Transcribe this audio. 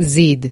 زيد.